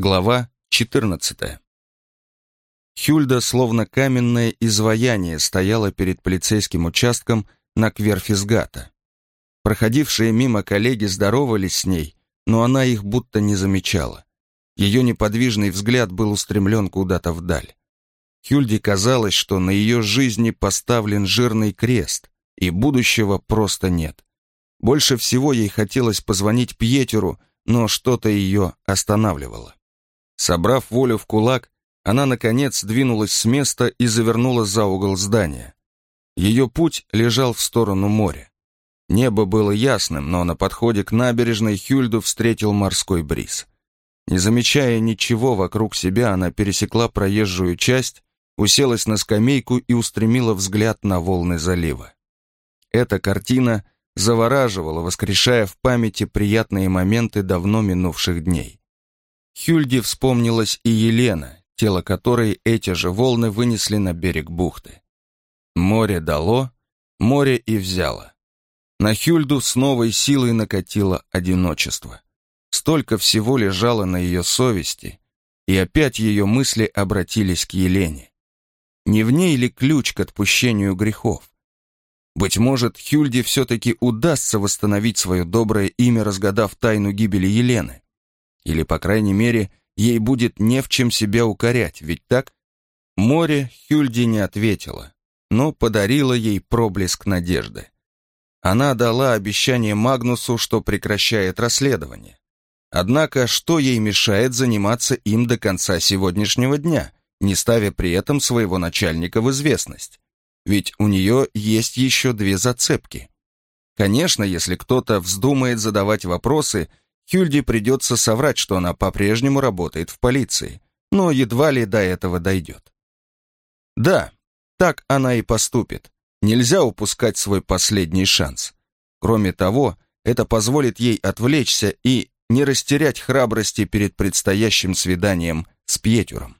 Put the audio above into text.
Глава 14. Хюльда, словно каменное изваяние, стояла перед полицейским участком на Кверфисгата. Проходившие мимо коллеги здоровались с ней, но она их будто не замечала. Ее неподвижный взгляд был устремлен куда-то вдаль. Хюльде казалось, что на ее жизни поставлен жирный крест, и будущего просто нет. Больше всего ей хотелось позвонить Пьетеру, но что-то ее останавливало. Собрав волю в кулак, она, наконец, двинулась с места и завернула за угол здания. Ее путь лежал в сторону моря. Небо было ясным, но на подходе к набережной Хюльду встретил морской бриз. Не замечая ничего вокруг себя, она пересекла проезжую часть, уселась на скамейку и устремила взгляд на волны залива. Эта картина завораживала, воскрешая в памяти приятные моменты давно минувших дней. Хюльде вспомнилась и Елена, тело которой эти же волны вынесли на берег бухты. Море дало, море и взяло. На Хюльду с новой силой накатило одиночество. Столько всего лежало на ее совести, и опять ее мысли обратились к Елене. Не в ней ли ключ к отпущению грехов? Быть может, Хюльде все-таки удастся восстановить свое доброе имя, разгадав тайну гибели Елены. Или, по крайней мере, ей будет не в чем себя укорять, ведь так? Море Хюльде не ответила, но подарила ей проблеск надежды. Она дала обещание Магнусу, что прекращает расследование. Однако, что ей мешает заниматься им до конца сегодняшнего дня, не ставя при этом своего начальника в известность? Ведь у нее есть еще две зацепки. Конечно, если кто-то вздумает задавать вопросы, Хюльде придется соврать, что она по-прежнему работает в полиции, но едва ли до этого дойдет. Да, так она и поступит. Нельзя упускать свой последний шанс. Кроме того, это позволит ей отвлечься и не растерять храбрости перед предстоящим свиданием с Пьетюром.